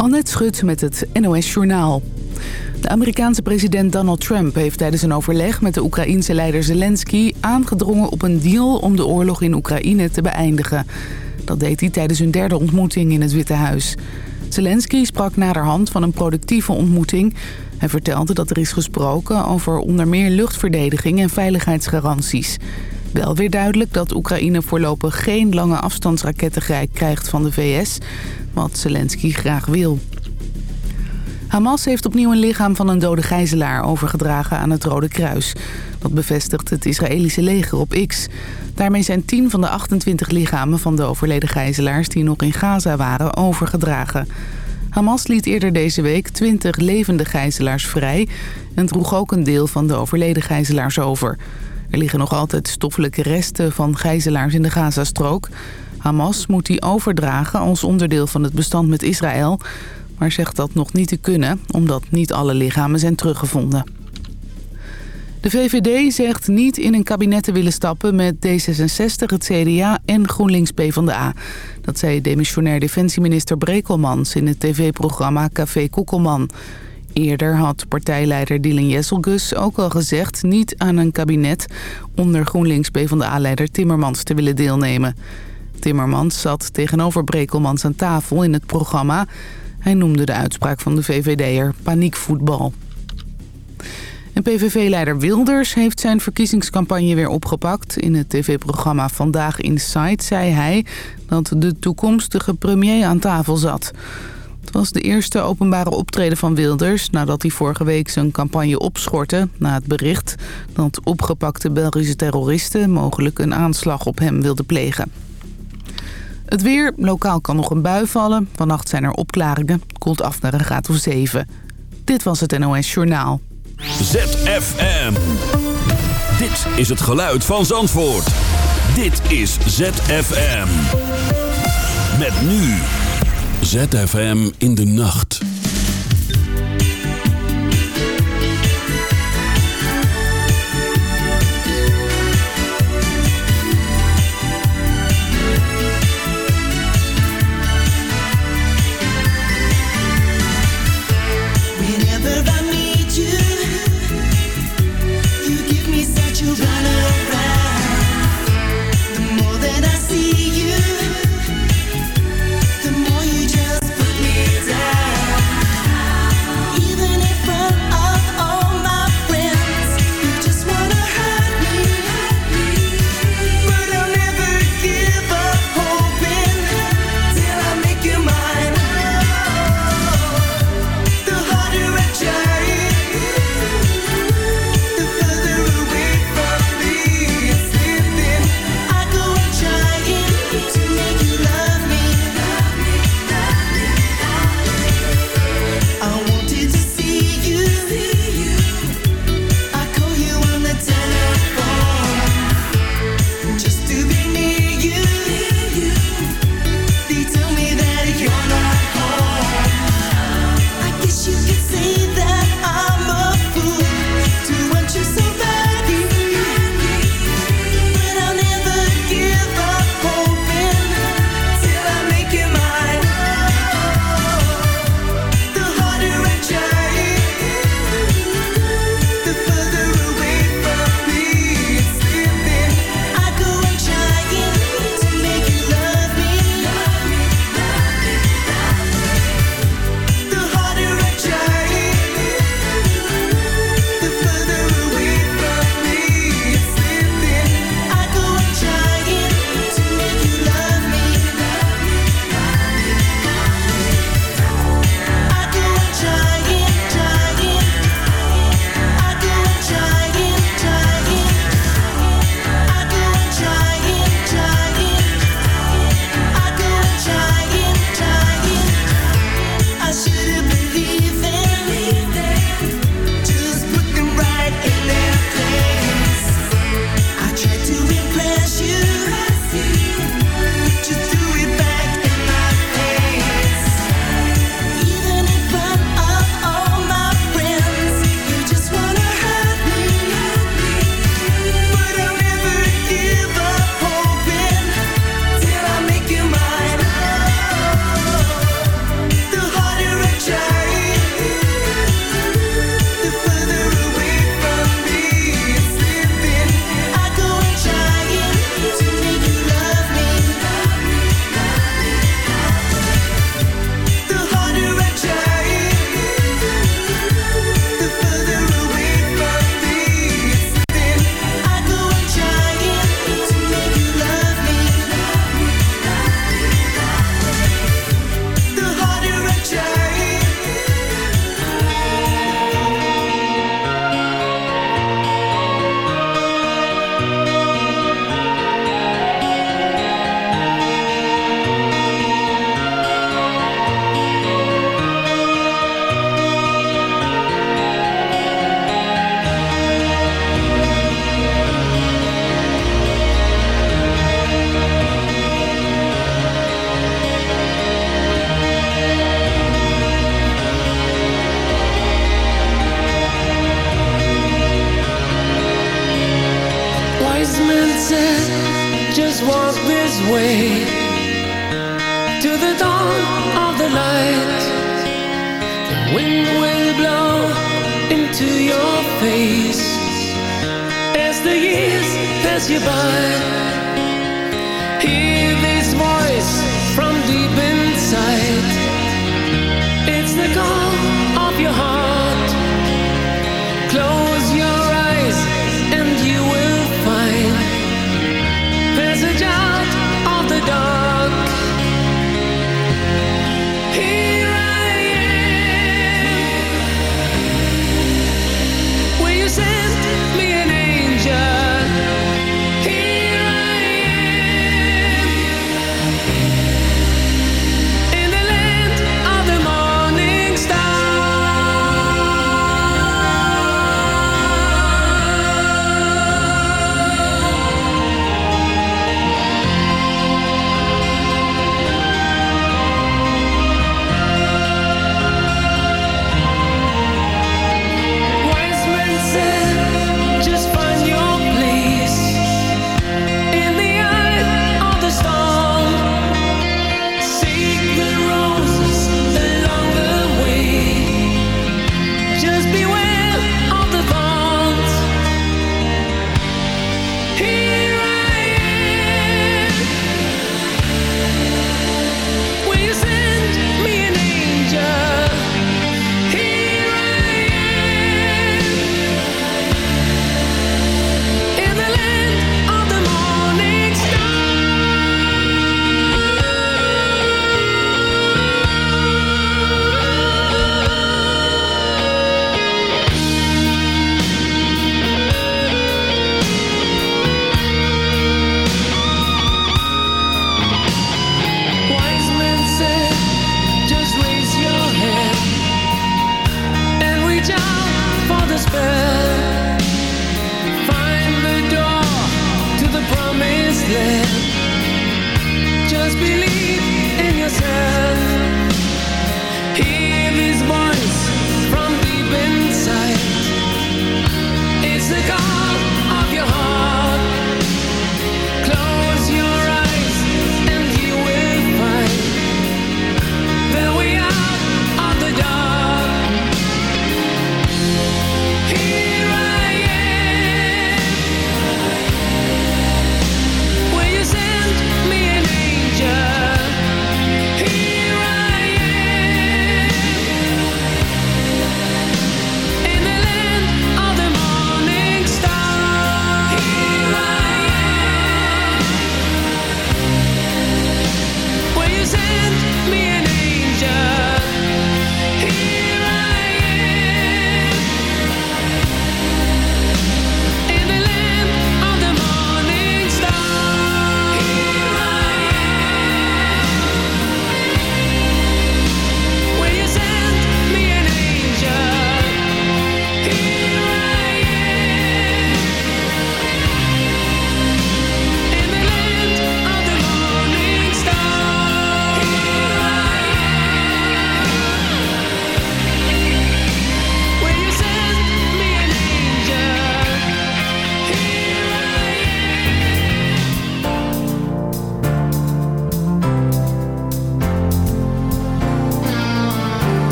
Annette Schut met het NOS Journaal. De Amerikaanse president Donald Trump heeft tijdens een overleg met de Oekraïense leider Zelensky aangedrongen op een deal om de oorlog in Oekraïne te beëindigen. Dat deed hij tijdens hun derde ontmoeting in het Witte Huis. Zelensky sprak naderhand van een productieve ontmoeting. Hij vertelde dat er is gesproken over onder meer luchtverdediging en veiligheidsgaranties. Wel weer duidelijk dat Oekraïne voorlopig geen lange afstandsraketten krijgt van de VS, wat Zelensky graag wil. Hamas heeft opnieuw een lichaam van een dode gijzelaar overgedragen aan het Rode Kruis. Dat bevestigt het Israëlische leger op X. Daarmee zijn 10 van de 28 lichamen van de overleden gijzelaars die nog in Gaza waren overgedragen. Hamas liet eerder deze week 20 levende gijzelaars vrij en droeg ook een deel van de overleden gijzelaars over. Er liggen nog altijd stoffelijke resten van gijzelaars in de Gazastrook. Hamas moet die overdragen als onderdeel van het bestand met Israël... maar zegt dat nog niet te kunnen, omdat niet alle lichamen zijn teruggevonden. De VVD zegt niet in een kabinet te willen stappen met D66, het CDA en GroenLinks PvdA. Dat zei demissionair defensieminister Brekelmans in het tv-programma Café Koekelman. Eerder had partijleider Dylan Jesselgus ook al gezegd... niet aan een kabinet onder GroenLinks PvdA-leider Timmermans te willen deelnemen. Timmermans zat tegenover Brekelmans aan tafel in het programma. Hij noemde de uitspraak van de VVD'er paniekvoetbal. En PVV-leider Wilders heeft zijn verkiezingscampagne weer opgepakt. In het tv-programma Vandaag Inside zei hij dat de toekomstige premier aan tafel zat. Het was de eerste openbare optreden van Wilders... nadat hij vorige week zijn campagne opschortte... na het bericht dat opgepakte Belgische terroristen... mogelijk een aanslag op hem wilden plegen. Het weer. Lokaal kan nog een bui vallen. Vannacht zijn er opklaringen. Koelt af naar een graad of 7. Dit was het NOS Journaal. ZFM. Dit is het geluid van Zandvoort. Dit is ZFM. Met nu... ZFM in de nacht.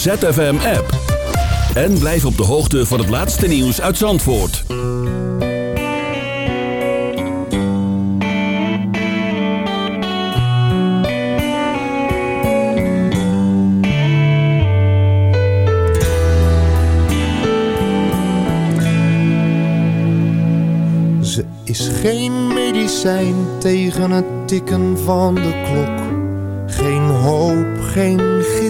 ZFM-app. En blijf op de hoogte van het laatste nieuws uit Zandvoort. Ze is geen medicijn tegen het tikken van de klok. Geen hoop, geen gids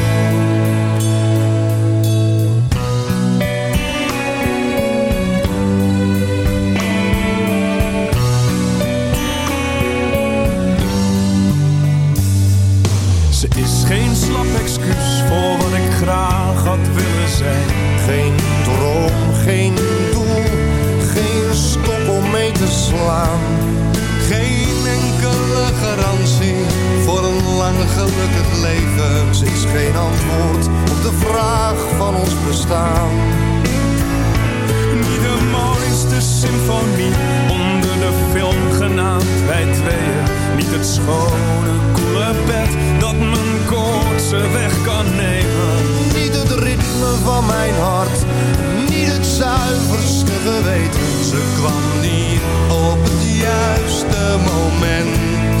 Gelukkig leven. Ze is geen antwoord op de vraag van ons bestaan. Niet de mooiste symfonie onder de film genaamd wij tweeën. Niet het schone, koele bed dat mijn koortse weg kan nemen. Niet het ritme van mijn hart, niet het zuiverste geweten. Ze kwam niet op het juiste moment.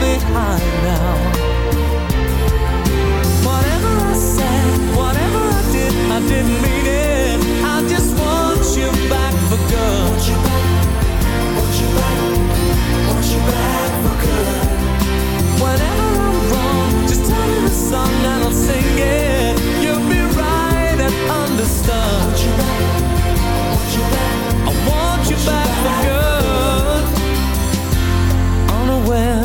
behind now. Whatever I said, whatever I did, I didn't mean it. I just want you back for good. Want you back, want you back, want you back for good. Whenever I'm wrong, just tell me the song and I'll sing it. You'll be right and understood. Want you back, want you back, I want you back for good. Unaware,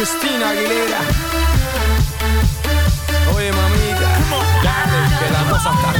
Christina Aguilera. Oye, mamita, dale, que la cosa está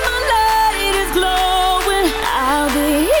be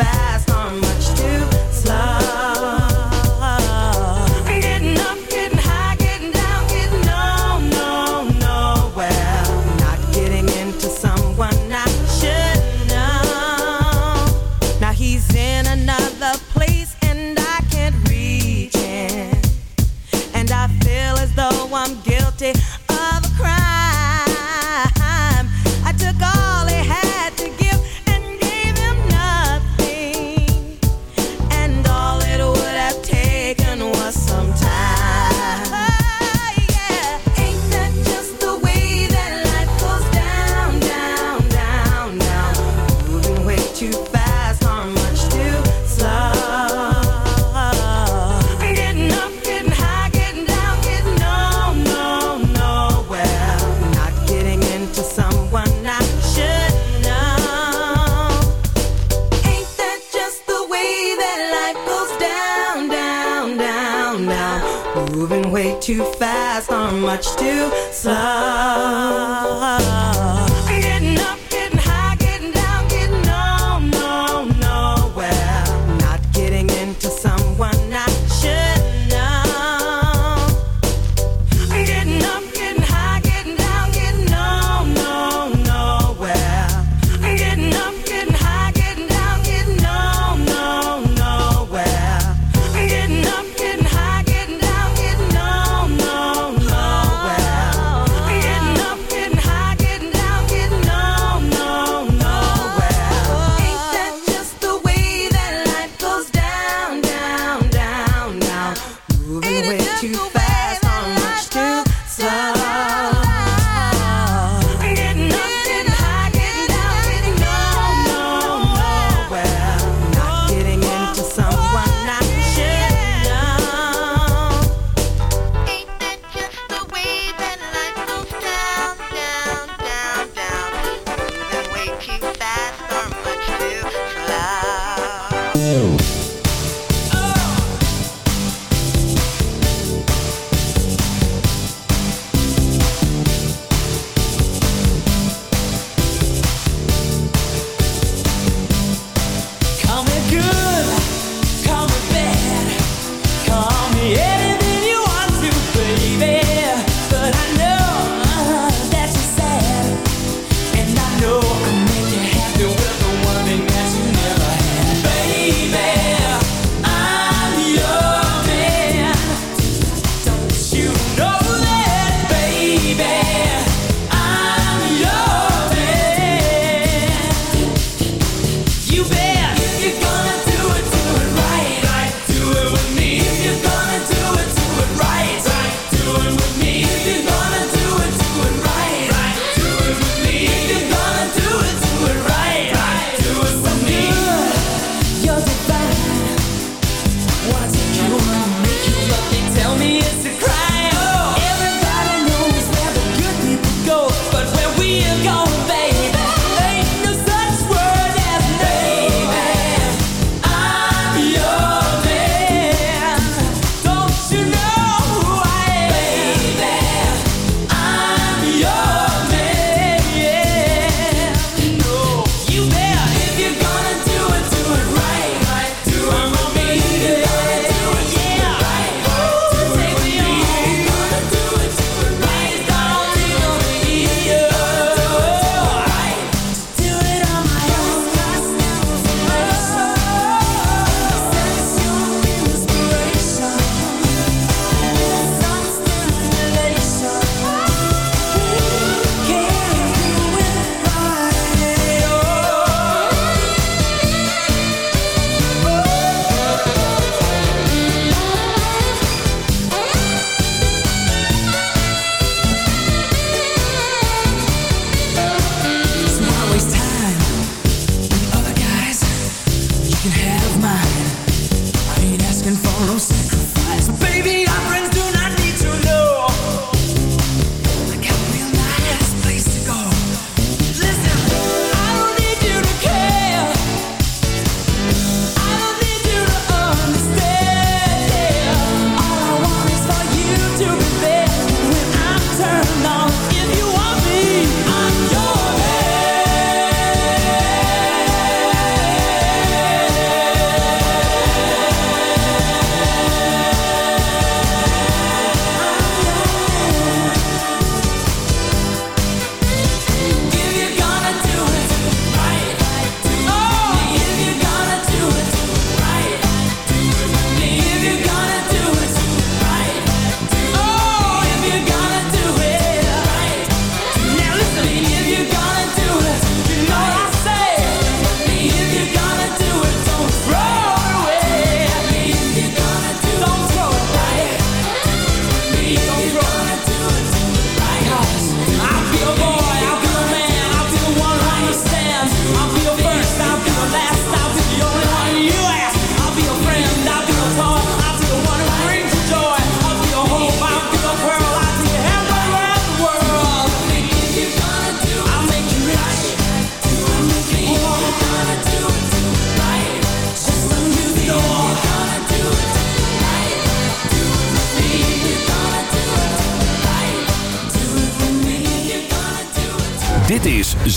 back.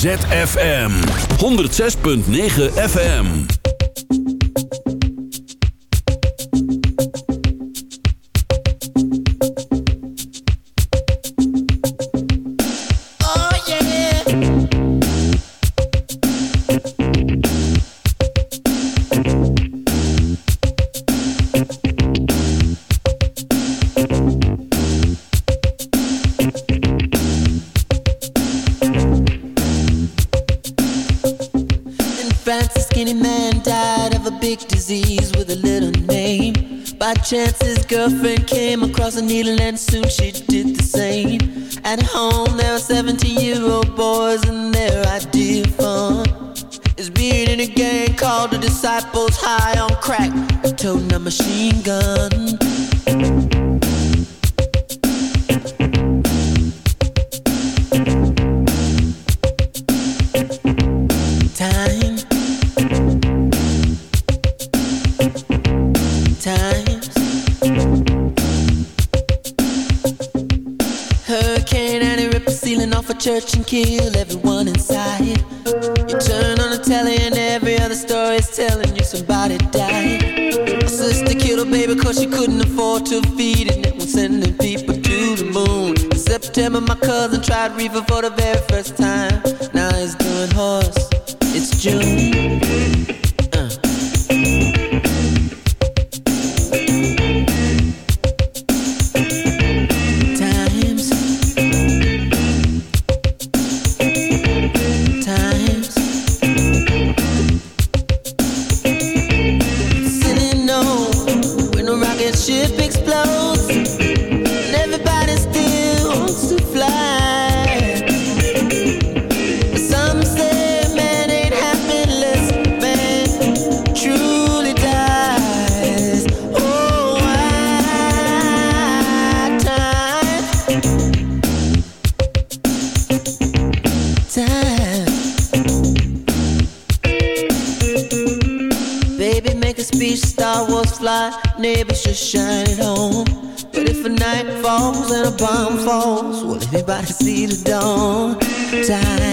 ZFM. 106.9 FM knew somebody died. My sister killed a baby cause she couldn't afford to feed it. And was sending people to the moon. In September, my cousin tried reefer for the very first time. Now he's doing horse. It's June. to see the dawn. Time